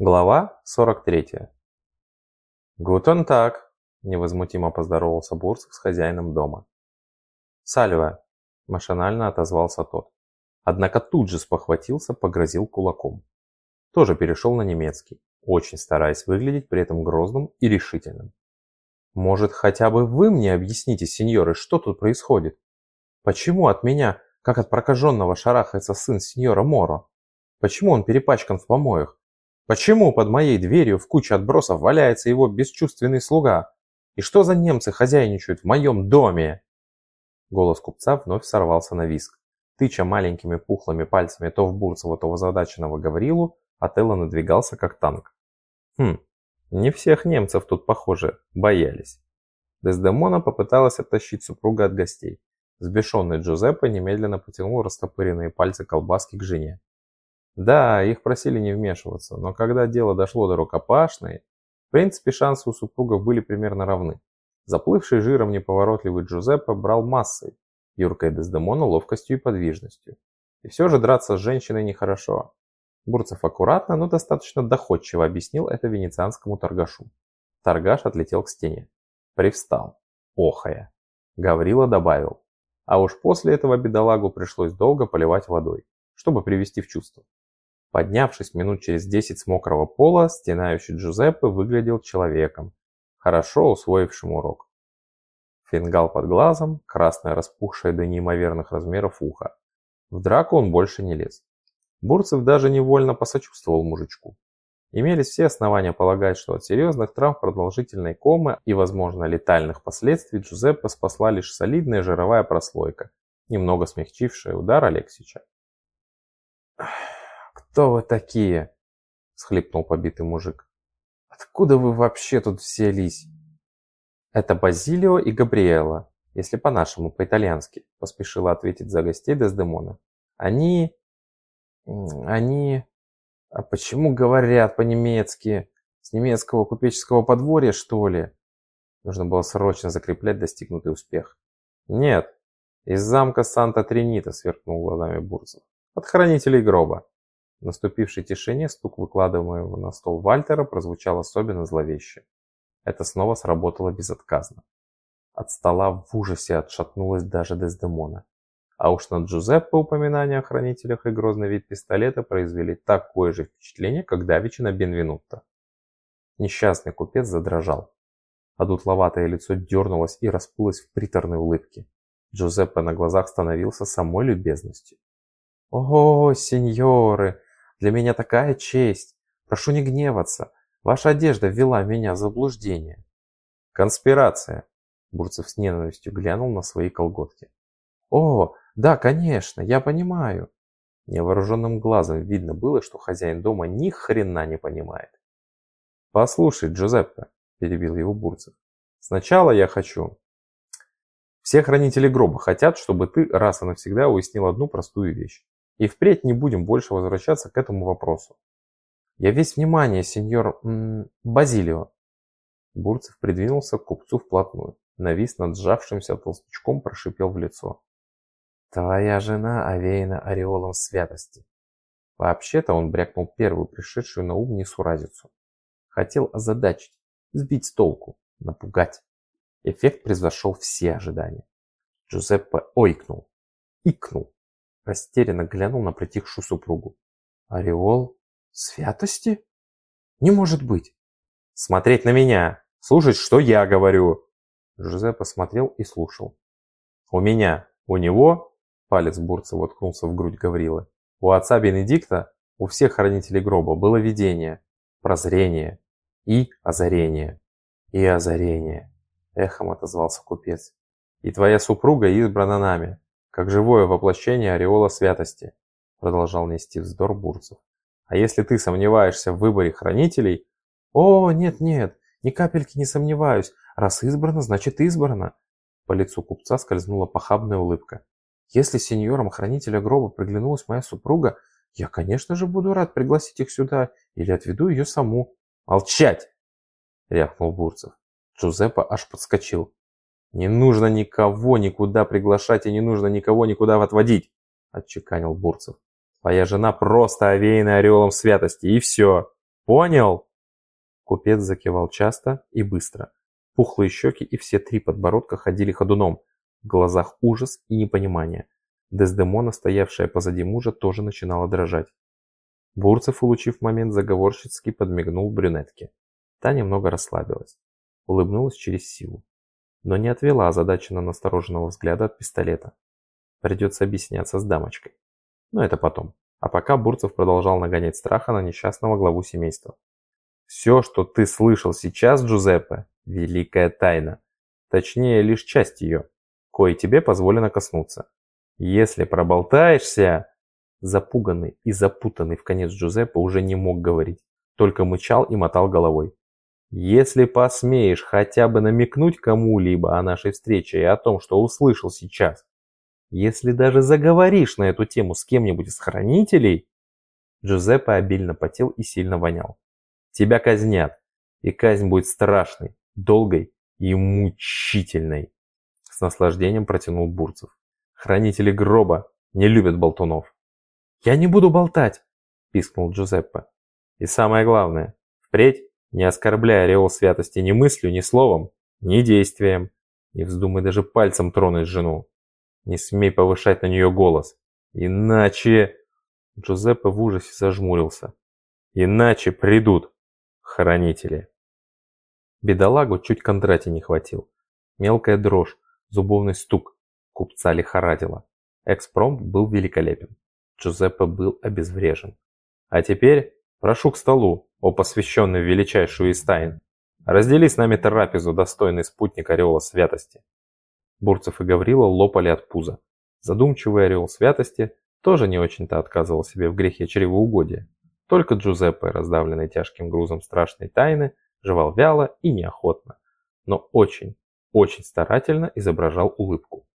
Глава 43. «Гутен так», – невозмутимо поздоровался Бурцев с хозяином дома. «Сальва», – машинально отозвался тот. Однако тут же спохватился, погрозил кулаком. Тоже перешел на немецкий, очень стараясь выглядеть при этом грозным и решительным. «Может, хотя бы вы мне объясните, сеньоры, что тут происходит? Почему от меня, как от прокаженного, шарахается сын сеньора Моро? Почему он перепачкан в помоях? Почему под моей дверью в куче отбросов валяется его бесчувственный слуга? И что за немцы хозяйничают в моем доме?» Голос купца вновь сорвался на виск. Тыча маленькими пухлыми пальцами то в Бурцева, то в озадаченного Гаврилу, Отелло надвигался как танк. Хм, не всех немцев тут, похоже, боялись. Дездемона попыталась оттащить супруга от гостей. Сбешенный Джузеппе немедленно потянул растопыренные пальцы колбаски к жене. Да, их просили не вмешиваться, но когда дело дошло до рукопашной, в принципе шансы у супругов были примерно равны. Заплывший жиром неповоротливый Джузеппе брал массой, юркая Дездемона ловкостью и подвижностью. И все же драться с женщиной нехорошо. Бурцев аккуратно, но достаточно доходчиво объяснил это венецианскому торгашу. Торгаш отлетел к стене. Привстал, охая. Гаврила добавил. А уж после этого бедолагу пришлось долго поливать водой, чтобы привести в чувство. Поднявшись минут через десять с мокрого пола, стенающий Джузеппе выглядел человеком, хорошо усвоившим урок. Фингал под глазом, красное распухшее до неимоверных размеров ухо. В драку он больше не лез. Бурцев даже невольно посочувствовал мужичку. Имелись все основания полагать, что от серьезных травм продолжительной комы и, возможно, летальных последствий Джузеппе спасла лишь солидная жировая прослойка, немного смягчившая удар Алексича. «Кто вы такие?» – схлипнул побитый мужик. «Откуда вы вообще тут взялись?» «Это Базилио и Габриэла, если по-нашему, по-итальянски», – поспешила ответить за гостей Дездемона. «Они... они... А почему говорят по-немецки? С немецкого купеческого подворья, что ли?» Нужно было срочно закреплять достигнутый успех. «Нет, из замка Санта-Тринита», – сверкнул глазами Бурцев. «От хранителей гроба». В наступившей тишине стук выкладываемого на стол Вальтера прозвучал особенно зловеще. Это снова сработало безотказно. От стола в ужасе отшатнулась даже Дездемона. А уж на Джузеппе упоминания о хранителях и грозный вид пистолета произвели такое же впечатление, как давеча на Бенвенутто. Несчастный купец задрожал. А дутловатое лицо дернулось и расплылось в приторной улыбке. Джузеппе на глазах становился самой любезностью. «О, сеньоры!» Для меня такая честь. Прошу не гневаться. Ваша одежда ввела меня в заблуждение. Конспирация. Бурцев с ненавистью глянул на свои колготки. О, да, конечно, я понимаю. Невооруженным глазом видно было, что хозяин дома ни хрена не понимает. Послушай, Джузеппе, перебил его Бурцев. Сначала я хочу... Все хранители гроба хотят, чтобы ты раз и навсегда уяснил одну простую вещь. И впредь не будем больше возвращаться к этому вопросу. Я весь внимание, сеньор м Базилио. Бурцев придвинулся к купцу вплотную, навис над сжавшимся толстячком, прошипел в лицо. Твоя жена овеяна ореолом святости. Вообще-то он брякнул первую пришедшую на ум несуразицу. Хотел озадачить, сбить с толку, напугать. Эффект превзошел все ожидания. Джузеппе ойкнул, икнул, Растерянно глянул на притихшую супругу. Ореол святости? Не может быть. Смотреть на меня, слушать, что я говорю. Жозе посмотрел и слушал. У меня, у него, палец Бурцева воткнулся в грудь Гаврилы, у отца Бенедикта, у всех хранителей гроба было видение, прозрение и озарение. И озарение, эхом отозвался купец. И твоя супруга избрана нами, как живое воплощение ореола святости, продолжал нести вздор Бурцев. А если ты сомневаешься в выборе хранителей... О, нет-нет, ни капельки не сомневаюсь. Раз избрано, значит избрано. По лицу купца скользнула похабная улыбка. Если сеньорам хранителя гроба приглянулась моя супруга, я, конечно же, буду рад пригласить их сюда или отведу ее саму. Молчать! рявкнул Бурцев. Джузеппе аж подскочил. «Не нужно никого никуда приглашать и не нужно никого никуда отводить», – отчеканил Бурцев. «Твоя жена просто овеяна ореолом святости, и все. Понял?» Купец закивал часто и быстро. Пухлые щеки и все три подбородка ходили ходуном. В глазах ужас и непонимание. Дездемона, стоявшая позади мужа, тоже начинала дрожать. Бурцев, улучив момент, заговорщицки подмигнул брюнетке. Та немного расслабилась. Улыбнулась через силу. Но не отвела озадаченно настороженного взгляда от пистолета. Придется объясняться с дамочкой. Но это потом. А пока Бурцев продолжал нагонять страха на несчастного главу семейства. «Все, что ты слышал сейчас, Джузеппе, великая тайна. Точнее, лишь часть ее, кое тебе позволено коснуться. Если проболтаешься...» Запуганный и запутанный в конец Джузеппе уже не мог говорить, только мычал и мотал головой. «Если посмеешь хотя бы намекнуть кому-либо о нашей встрече и о том, что услышал сейчас, если даже заговоришь на эту тему с кем-нибудь из хранителей...» Джузеппе обильно потел и сильно вонял. «Тебя казнят, и казнь будет страшной, долгой и мучительной!» С наслаждением протянул Бурцев. «Хранители гроба не любят болтунов!» «Я не буду болтать!» – пискнул Джузеппе. «И самое главное, впредь не оскорбляя ореол святости ни мыслью, ни словом, ни действием. Не вздумай даже пальцем тронуть жену. Не смей повышать на нее голос. Иначе...» Джузеппе в ужасе зажмурился. «Иначе придут хранители». Бедолагу чуть Кондрати не хватил. Мелкая дрожь, зубовный стук. Купца лихорадила. Экспромт был великолепен. Джузеппе был обезврежен. «А теперь прошу к столу, о посвященный величайшую из тайн. Раздели с нами трапезу, достойный спутник ореола святости». Бурцев и Гаврила лопали от пуза. Задумчивый ореол святости тоже не очень-то отказывал себе в грехе чревоугодия. Только Джузеппе, раздавленный тяжким грузом страшной тайны, жевал вяло и неохотно, но очень, очень старательно изображал улыбку.